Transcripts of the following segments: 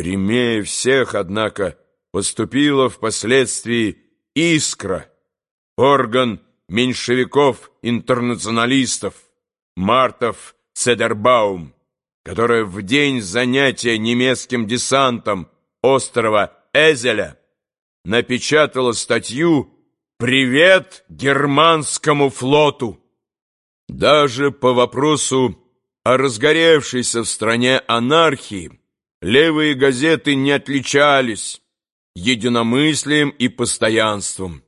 Прямее всех, однако, поступила впоследствии «Искра», орган меньшевиков-интернационалистов, Мартов Цедербаум, которая в день занятия немецким десантом острова Эзеля напечатала статью «Привет германскому флоту». Даже по вопросу о разгоревшейся в стране анархии левые газеты не отличались единомыслием и постоянством.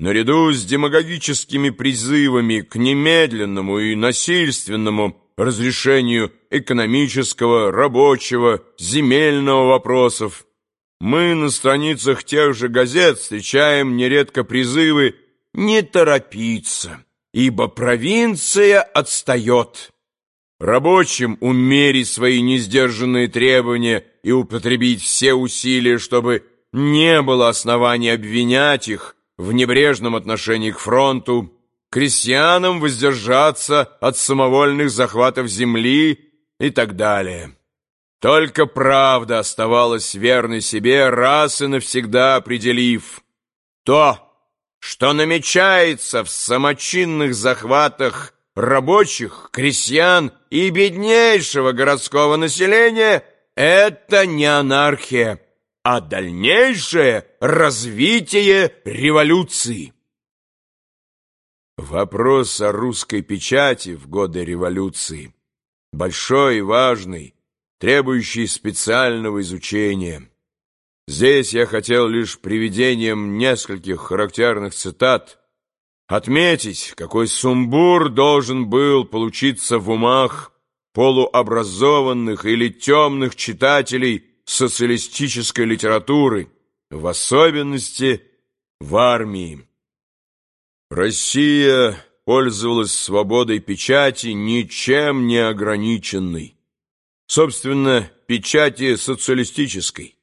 Наряду с демагогическими призывами к немедленному и насильственному разрешению экономического, рабочего, земельного вопросов, мы на страницах тех же газет встречаем нередко призывы не торопиться, ибо провинция отстает. Рабочим умерить свои несдержанные требования и употребить все усилия, чтобы не было оснований обвинять их в небрежном отношении к фронту, крестьянам воздержаться от самовольных захватов земли и так далее. Только правда оставалась верной себе, раз и навсегда определив то, что намечается в самочинных захватах рабочих, крестьян и беднейшего городского населения, это не анархия, а дальнейшее развитие революции. Вопрос о русской печати в годы революции большой и важный, требующий специального изучения. Здесь я хотел лишь приведением нескольких характерных цитат отметить, какой сумбур должен был получиться в умах полуобразованных или темных читателей социалистической литературы, в особенности в армии. Россия пользовалась свободой печати ничем не ограниченной. Собственно, печати социалистической,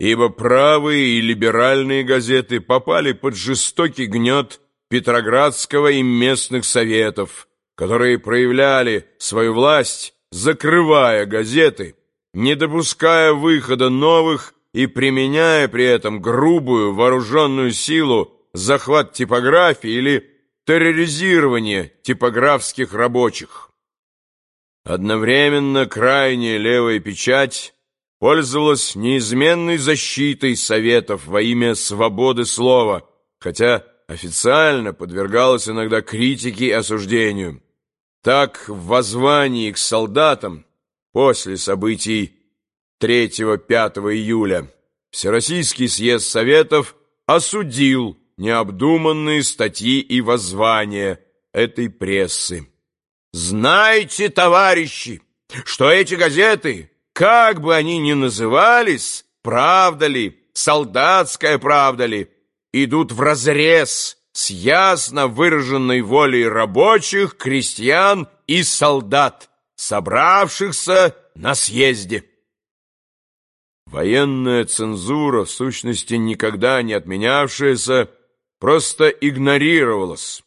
ибо правые и либеральные газеты попали под жестокий гнет Петроградского и местных советов, которые проявляли свою власть, закрывая газеты, не допуская выхода новых и применяя при этом грубую вооруженную силу, захват типографии или терроризирование типографских рабочих. Одновременно крайняя левая печать пользовалась неизменной защитой советов во имя свободы слова, хотя официально подвергалась иногда критике и осуждению. Так, в воззвании к солдатам после событий 3-5 июля Всероссийский съезд Советов осудил необдуманные статьи и воззвания этой прессы. Знайте, товарищи, что эти газеты, как бы они ни назывались, правда ли, солдатская правда ли, идут вразрез с ясно выраженной волей рабочих, крестьян и солдат, собравшихся на съезде. Военная цензура, в сущности никогда не отменявшаяся, просто игнорировалась.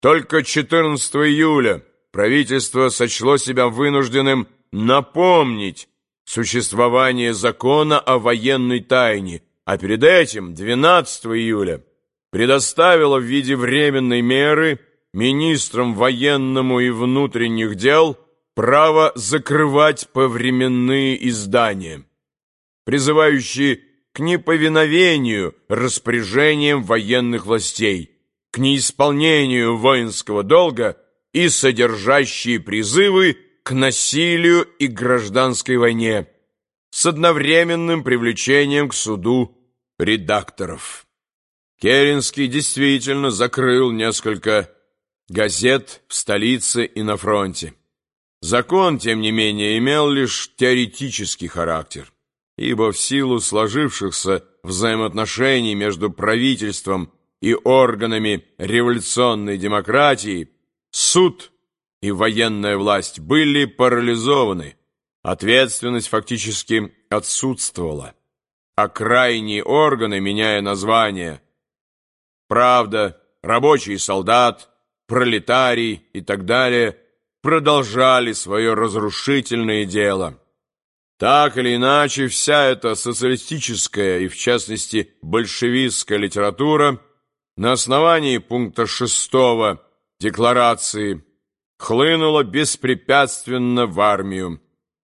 Только 14 июля правительство сочло себя вынужденным напомнить существование закона о военной тайне, а перед этим, 12 июля, предоставило в виде временной меры министрам военному и внутренних дел право закрывать повременные издания, призывающие к неповиновению распоряжениям военных властей, к неисполнению воинского долга и содержащие призывы к насилию и гражданской войне с одновременным привлечением к суду редакторов. Керенский действительно закрыл несколько газет в столице и на фронте. Закон, тем не менее, имел лишь теоретический характер ибо в силу сложившихся взаимоотношений между правительством и органами революционной демократии суд и военная власть были парализованы, ответственность фактически отсутствовала, а крайние органы, меняя название, правда, рабочий солдат, пролетарий и так далее, продолжали свое разрушительное дело. Так или иначе, вся эта социалистическая и, в частности, большевистская литература на основании пункта 6 Декларации хлынула беспрепятственно в армию,